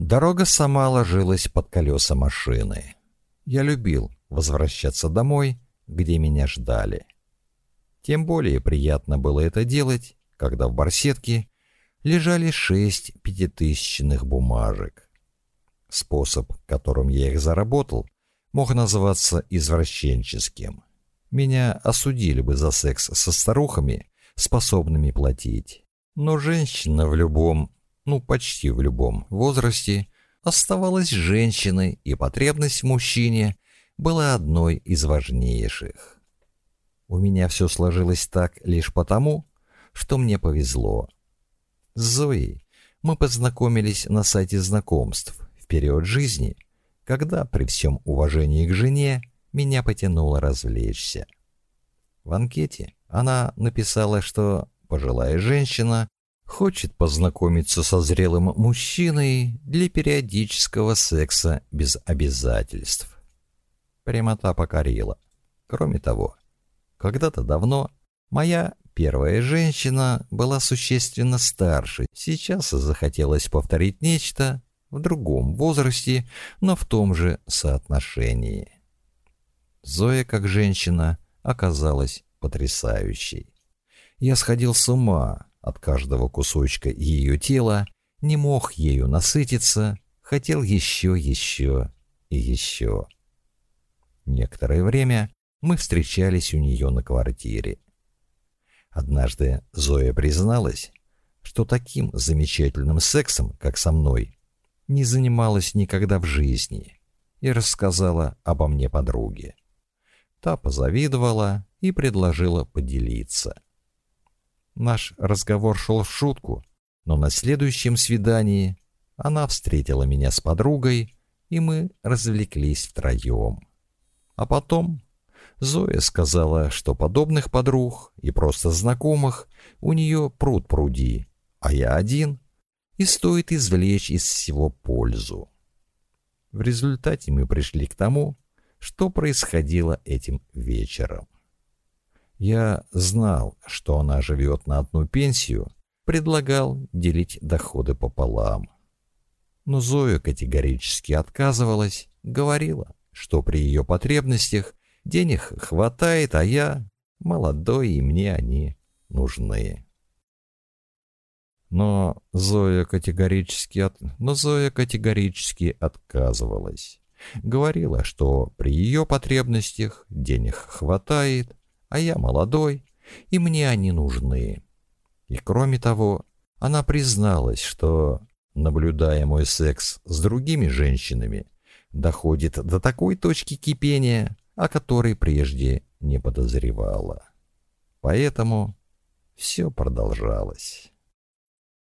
Дорога сама ложилась под колеса машины. Я любил возвращаться домой, где меня ждали. Тем более приятно было это делать, когда в барсетке лежали шесть пятитысячных бумажек. Способ, которым я их заработал, мог называться извращенческим. Меня осудили бы за секс со старухами, способными платить. Но женщина в любом, ну почти в любом возрасте оставалась женщиной, и потребность в мужчине была одной из важнейших. У меня все сложилось так лишь потому, что мне повезло. С Зоей мы познакомились на сайте знакомств в период жизни, когда, при всем уважении к жене, меня потянуло развлечься. В анкете она написала, что пожилая женщина хочет познакомиться со зрелым мужчиной для периодического секса без обязательств. Прямота покорила. Кроме того, когда-то давно моя первая женщина была существенно старше. Сейчас захотелось повторить нечто в другом возрасте, но в том же соотношении. Зоя, как женщина, оказалась потрясающей. Я сходил с ума от каждого кусочка ее тела, не мог ею насытиться, хотел еще, еще и еще. Некоторое время мы встречались у нее на квартире. Однажды Зоя призналась, что таким замечательным сексом, как со мной, не занималась никогда в жизни, и рассказала обо мне подруге. Та позавидовала и предложила поделиться. Наш разговор шел в шутку, но на следующем свидании она встретила меня с подругой, и мы развлеклись втроем. А потом Зоя сказала, что подобных подруг и просто знакомых у нее пруд пруди, а я один, и стоит извлечь из всего пользу. В результате мы пришли к тому, что происходило этим вечером. Я знал, что она живет на одну пенсию, предлагал делить доходы пополам. Но Зоя категорически отказывалась, говорила, что при ее потребностях денег хватает, а я молодой, и мне они нужны. Но Зоя категорически, от... Но Зоя категорически отказывалась. Говорила, что при ее потребностях денег хватает, а я молодой, и мне они нужны. И кроме того, она призналась, что, наблюдая мой секс с другими женщинами, доходит до такой точки кипения, о которой прежде не подозревала. Поэтому все продолжалось.